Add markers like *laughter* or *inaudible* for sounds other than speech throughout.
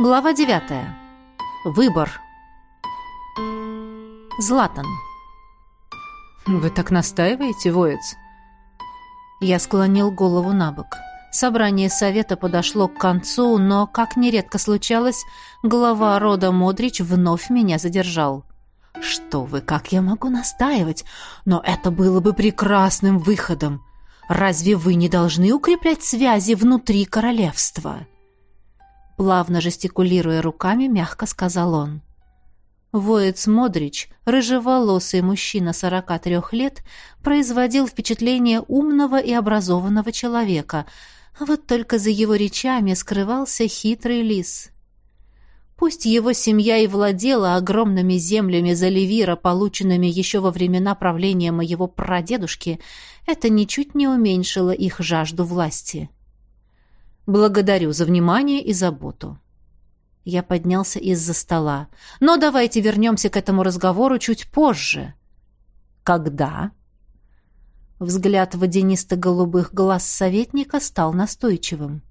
Глава 9. Выбор. Златан. Вы так настаиваете, воец? Я склонил голову на бок. Собрание совета подошло к концу, но, как нередко случалось, глава рода Модрич вновь меня задержал. «Что вы, как я могу настаивать? Но это было бы прекрасным выходом. Разве вы не должны укреплять связи внутри королевства?» Плавно жестикулируя руками, мягко сказал он. Воец Модрич, рыжеволосый мужчина 43 лет, производил впечатление умного и образованного человека, а вот только за его речами скрывался хитрый лис. Пусть его семья и владела огромными землями Заливира, полученными еще во времена правления моего прадедушки, это ничуть не уменьшило их жажду власти. «Благодарю за внимание и заботу», я поднялся из-за стола. Но давайте вернемся к этому разговору чуть позже. Когда? Взгляд водянисто-голубых глаз советника стал настойчивым.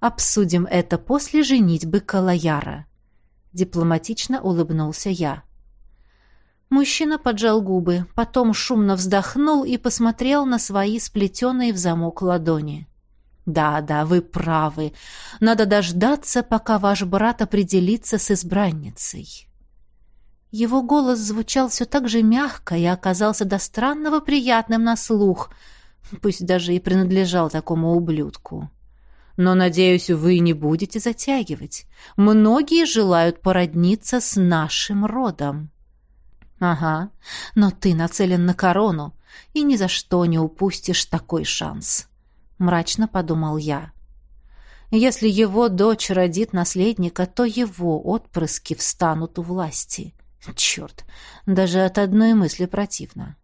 Обсудим это после женитьбы Калаяра. Дипломатично улыбнулся я. Мужчина поджал губы, потом шумно вздохнул и посмотрел на свои сплетенные в замок ладони. Да, да, вы правы. Надо дождаться, пока ваш брат определится с избранницей. Его голос звучал все так же мягко и оказался до странного приятным на слух, пусть даже и принадлежал такому ублюдку. Но, надеюсь, вы не будете затягивать. Многие желают породниться с нашим родом. Ага, но ты нацелен на корону, и ни за что не упустишь такой шанс мрачно подумал я. Если его дочь родит наследника, то его отпрыски встанут у власти. Черт, даже от одной мысли противно.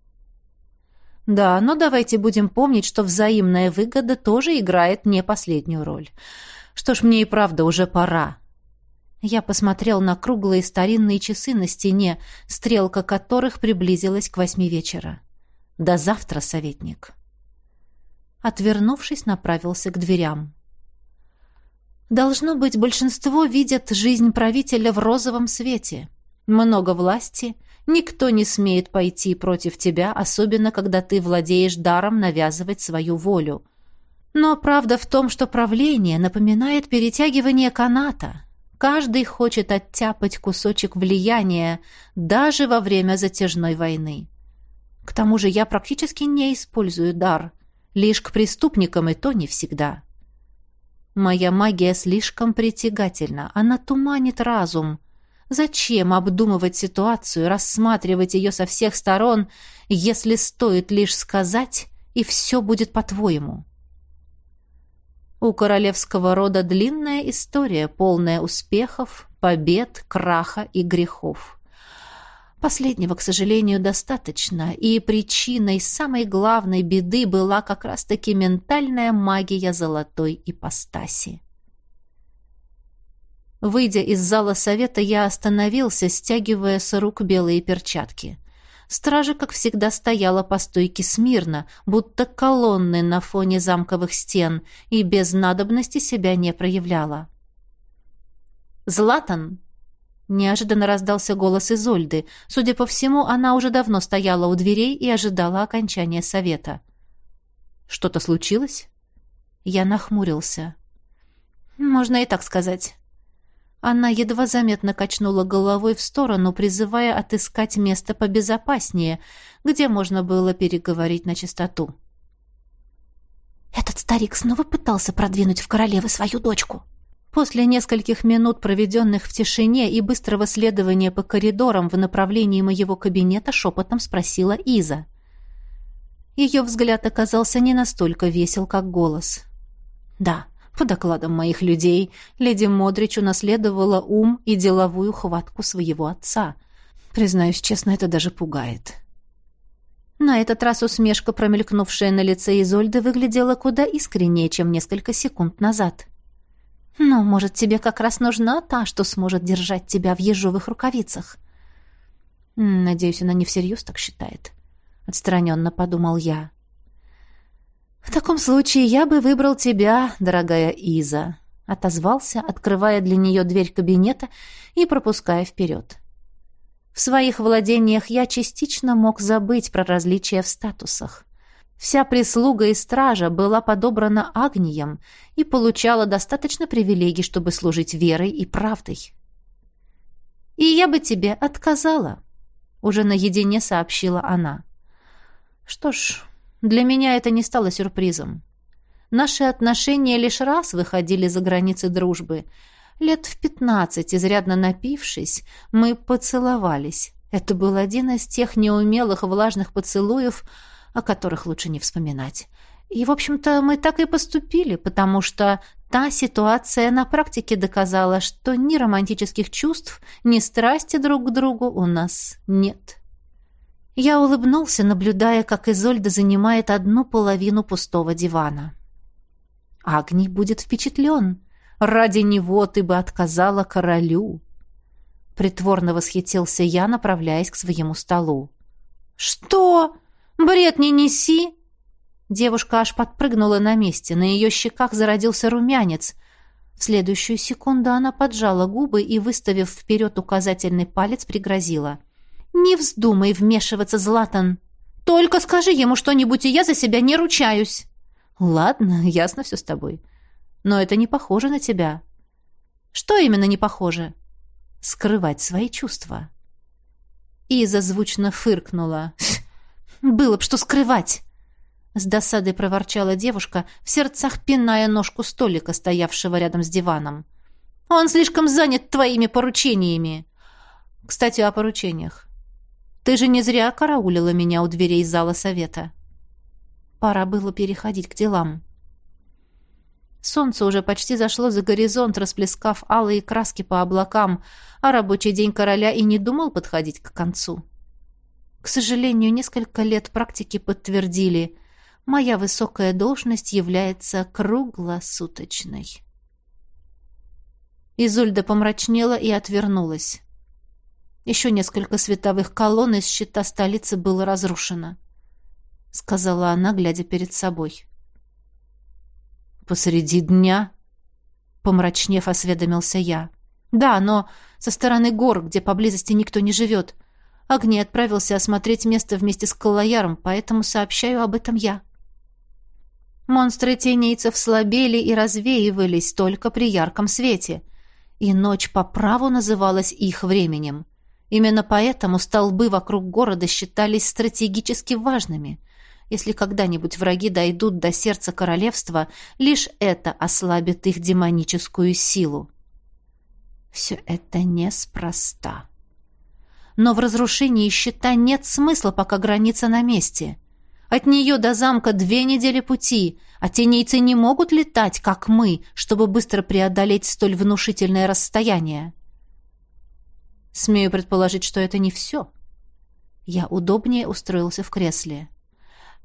Да, но давайте будем помнить, что взаимная выгода тоже играет не последнюю роль. Что ж, мне и правда уже пора. Я посмотрел на круглые старинные часы на стене, стрелка которых приблизилась к восьми вечера. До завтра, советник отвернувшись, направился к дверям. Должно быть, большинство видят жизнь правителя в розовом свете. Много власти, никто не смеет пойти против тебя, особенно когда ты владеешь даром навязывать свою волю. Но правда в том, что правление напоминает перетягивание каната. Каждый хочет оттяпать кусочек влияния даже во время затяжной войны. К тому же я практически не использую дар. Лишь к преступникам и то не всегда. Моя магия слишком притягательна, она туманит разум. Зачем обдумывать ситуацию, рассматривать ее со всех сторон, если стоит лишь сказать, и все будет по-твоему? У королевского рода длинная история, полная успехов, побед, краха и грехов. Последнего, к сожалению, достаточно, и причиной самой главной беды была как раз-таки ментальная магия золотой ипостаси. Выйдя из зала совета, я остановился, стягивая с рук белые перчатки. Стража, как всегда, стояла по стойке смирно, будто колонны на фоне замковых стен, и без надобности себя не проявляла. «Златан!» Неожиданно раздался голос Изольды. Судя по всему, она уже давно стояла у дверей и ожидала окончания совета. «Что-то случилось?» Я нахмурился. «Можно и так сказать». Она едва заметно качнула головой в сторону, призывая отыскать место побезопаснее, где можно было переговорить на чистоту. «Этот старик снова пытался продвинуть в королевы свою дочку», После нескольких минут, проведенных в тишине и быстрого следования по коридорам в направлении моего кабинета, шепотом спросила Иза. Ее взгляд оказался не настолько весел, как голос. «Да, по докладам моих людей, леди Модрич унаследовала ум и деловую хватку своего отца. Признаюсь честно, это даже пугает». На этот раз усмешка, промелькнувшая на лице Изольды, выглядела куда искреннее, чем несколько секунд назад. — но, может, тебе как раз нужна та, что сможет держать тебя в ежовых рукавицах? Надеюсь, она не всерьез так считает. Отстраненно подумал я. В таком случае я бы выбрал тебя, дорогая Иза. отозвался, открывая для нее дверь кабинета и пропуская вперед. В своих владениях я частично мог забыть про различия в статусах. Вся прислуга и стража была подобрана Агнием и получала достаточно привилегий, чтобы служить верой и правдой. «И я бы тебе отказала», — уже наедине сообщила она. «Что ж, для меня это не стало сюрпризом. Наши отношения лишь раз выходили за границы дружбы. Лет в пятнадцать, изрядно напившись, мы поцеловались. Это был один из тех неумелых влажных поцелуев, о которых лучше не вспоминать. И, в общем-то, мы так и поступили, потому что та ситуация на практике доказала, что ни романтических чувств, ни страсти друг к другу у нас нет. Я улыбнулся, наблюдая, как Изольда занимает одну половину пустого дивана. Агний будет впечатлен. Ради него ты бы отказала королю. Притворно восхитился я, направляясь к своему столу. «Что?» «Бред не неси!» Девушка аж подпрыгнула на месте. На ее щеках зародился румянец. В следующую секунду она поджала губы и, выставив вперед указательный палец, пригрозила. «Не вздумай вмешиваться, Златан! Только скажи ему что-нибудь, и я за себя не ручаюсь!» «Ладно, ясно все с тобой. Но это не похоже на тебя». «Что именно не похоже?» «Скрывать свои чувства». Иза звучно фыркнула. Было б что скрывать!» С досадой проворчала девушка, в сердцах пиная ножку столика, стоявшего рядом с диваном. «Он слишком занят твоими поручениями!» «Кстати, о поручениях. Ты же не зря караулила меня у дверей зала совета». Пора было переходить к делам. Солнце уже почти зашло за горизонт, расплескав алые краски по облакам, а рабочий день короля и не думал подходить к концу. К сожалению, несколько лет практики подтвердили, моя высокая должность является круглосуточной. Изольда помрачнела и отвернулась. Еще несколько световых колонн из щита столицы было разрушено, — сказала она, глядя перед собой. «Посреди дня?» — помрачнев, осведомился я. «Да, но со стороны гор, где поблизости никто не живет. Агни отправился осмотреть место вместе с Каллаяром, поэтому сообщаю об этом я. Монстры тенейцев слабели и развеивались только при ярком свете, и ночь по праву называлась их временем. Именно поэтому столбы вокруг города считались стратегически важными. Если когда-нибудь враги дойдут до сердца королевства, лишь это ослабит их демоническую силу. Все это неспроста. Но в разрушении щита нет смысла, пока граница на месте. От нее до замка две недели пути, а тенейцы не могут летать, как мы, чтобы быстро преодолеть столь внушительное расстояние. Смею предположить, что это не все. Я удобнее устроился в кресле.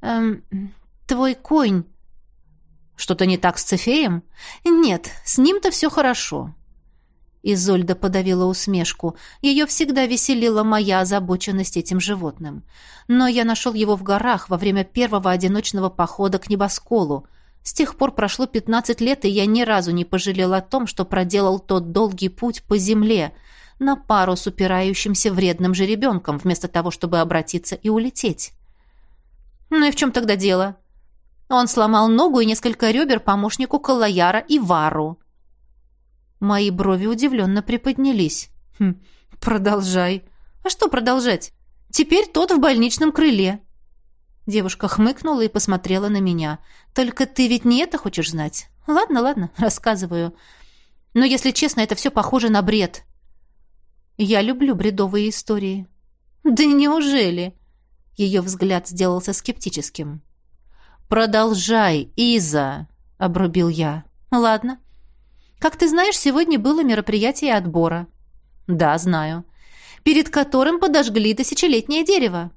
«Эм, твой конь...» «Что-то не так с Цефеем?» «Нет, с ним-то все хорошо. Изольда подавила усмешку. Ее всегда веселила моя озабоченность этим животным. Но я нашел его в горах во время первого одиночного похода к небосколу. С тех пор прошло пятнадцать лет, и я ни разу не пожалел о том, что проделал тот долгий путь по земле, на пару с упирающимся вредным жеребенком, вместо того, чтобы обратиться и улететь. Ну и в чем тогда дело? Он сломал ногу и несколько ребер помощнику Калаяра и Вару. Мои брови удивленно приподнялись. Хм, продолжай. А что продолжать? Теперь тот в больничном крыле. Девушка хмыкнула и посмотрела на меня. Только ты ведь не это хочешь знать? Ладно, ладно, *laughs* рассказываю. Но если честно, это все похоже на бред. Я люблю бредовые истории. Да неужели? Ее взгляд сделался скептическим. Продолжай, Иза, обрубил я. Ладно. Как ты знаешь, сегодня было мероприятие отбора. Да, знаю. Перед которым подожгли тысячелетнее дерево.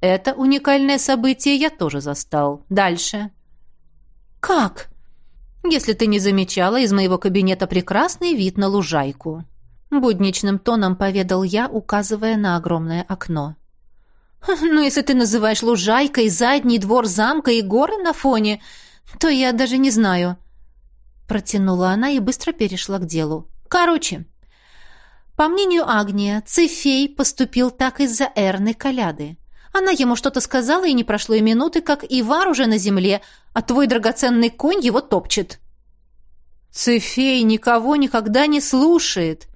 Это уникальное событие я тоже застал. Дальше. Как? Если ты не замечала, из моего кабинета прекрасный вид на лужайку. Будничным тоном поведал я, указывая на огромное окно. «Ну, если ты называешь лужайкой задний двор замка и горы на фоне, то я даже не знаю», Протянула она и быстро перешла к делу. Короче, по мнению Агния, Цефей поступил так из-за Эрны Коляды. Она ему что-то сказала, и не прошло и минуты, как Ивар уже на земле, а твой драгоценный конь его топчет. Цефей никого никогда не слушает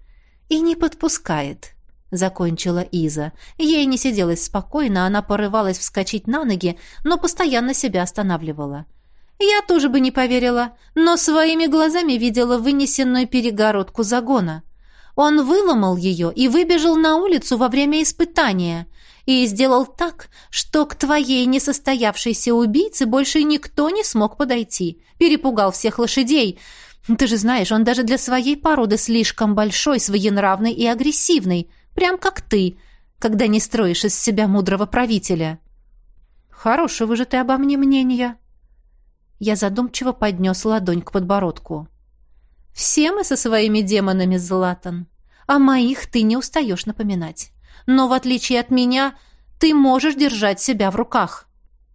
и не подпускает, закончила Иза. Ей не сиделось спокойно, она порывалась вскочить на ноги, но постоянно себя останавливала. Я тоже бы не поверила, но своими глазами видела вынесенную перегородку загона. Он выломал ее и выбежал на улицу во время испытания и сделал так, что к твоей несостоявшейся убийце больше никто не смог подойти. Перепугал всех лошадей. Ты же знаешь, он даже для своей породы слишком большой, своенравный и агрессивный, прям как ты, когда не строишь из себя мудрого правителя. Хорошего же ты обо мне мнения. Я задумчиво поднес ладонь к подбородку. «Все мы со своими демонами, Златан. О моих ты не устаешь напоминать. Но, в отличие от меня, ты можешь держать себя в руках.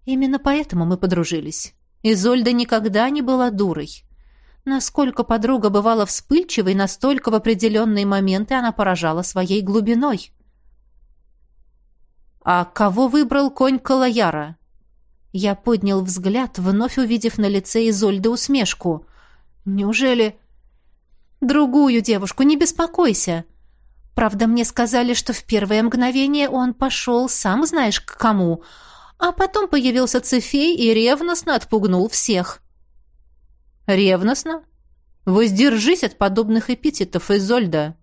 Именно поэтому мы подружились. Изольда никогда не была дурой. Насколько подруга бывала вспыльчивой, настолько в определенные моменты она поражала своей глубиной. «А кого выбрал конь Калаяра?» Я поднял взгляд, вновь увидев на лице Изольды усмешку. «Неужели...» «Другую девушку, не беспокойся!» Правда, мне сказали, что в первое мгновение он пошел, сам знаешь, к кому, а потом появился Цефей и ревностно отпугнул всех. «Ревностно? Воздержись от подобных эпитетов, Изольда!»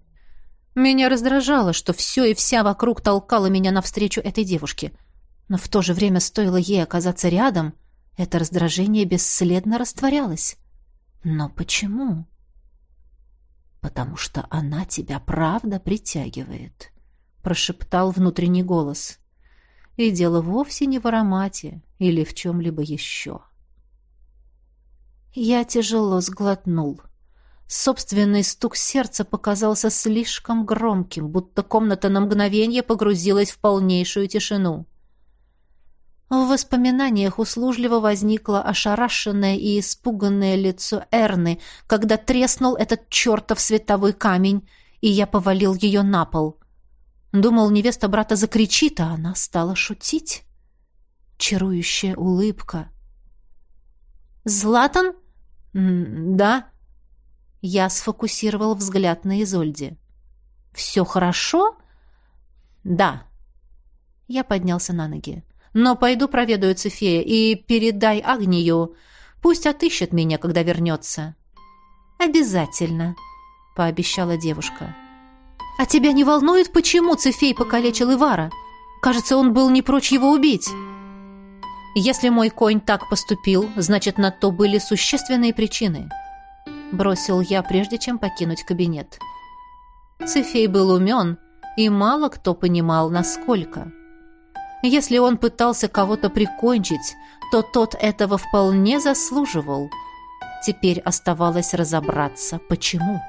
Меня раздражало, что все и вся вокруг толкало меня навстречу этой девушке — но в то же время стоило ей оказаться рядом, это раздражение бесследно растворялось. Но почему? Потому что она тебя правда притягивает, прошептал внутренний голос. И дело вовсе не в аромате или в чем-либо еще. Я тяжело сглотнул. Собственный стук сердца показался слишком громким, будто комната на мгновение погрузилась в полнейшую тишину. В воспоминаниях услужливо возникло ошарашенное и испуганное лицо Эрны, когда треснул этот чертов световой камень, и я повалил ее на пол. Думал, невеста брата закричит, а она стала шутить. Чарующая улыбка. «Златан?» «Да». Я сфокусировал взгляд на Изольде. «Все хорошо?» «Да». Я поднялся на ноги. Но пойду проведаю Цефея и передай Агнию. Пусть отыщет меня, когда вернется». «Обязательно», — пообещала девушка. «А тебя не волнует, почему Цефей покалечил Ивара? Кажется, он был не прочь его убить». «Если мой конь так поступил, значит, на то были существенные причины», — бросил я, прежде чем покинуть кабинет. Цефей был умен, и мало кто понимал, насколько. Если он пытался кого-то прикончить, то тот этого вполне заслуживал. Теперь оставалось разобраться, почему.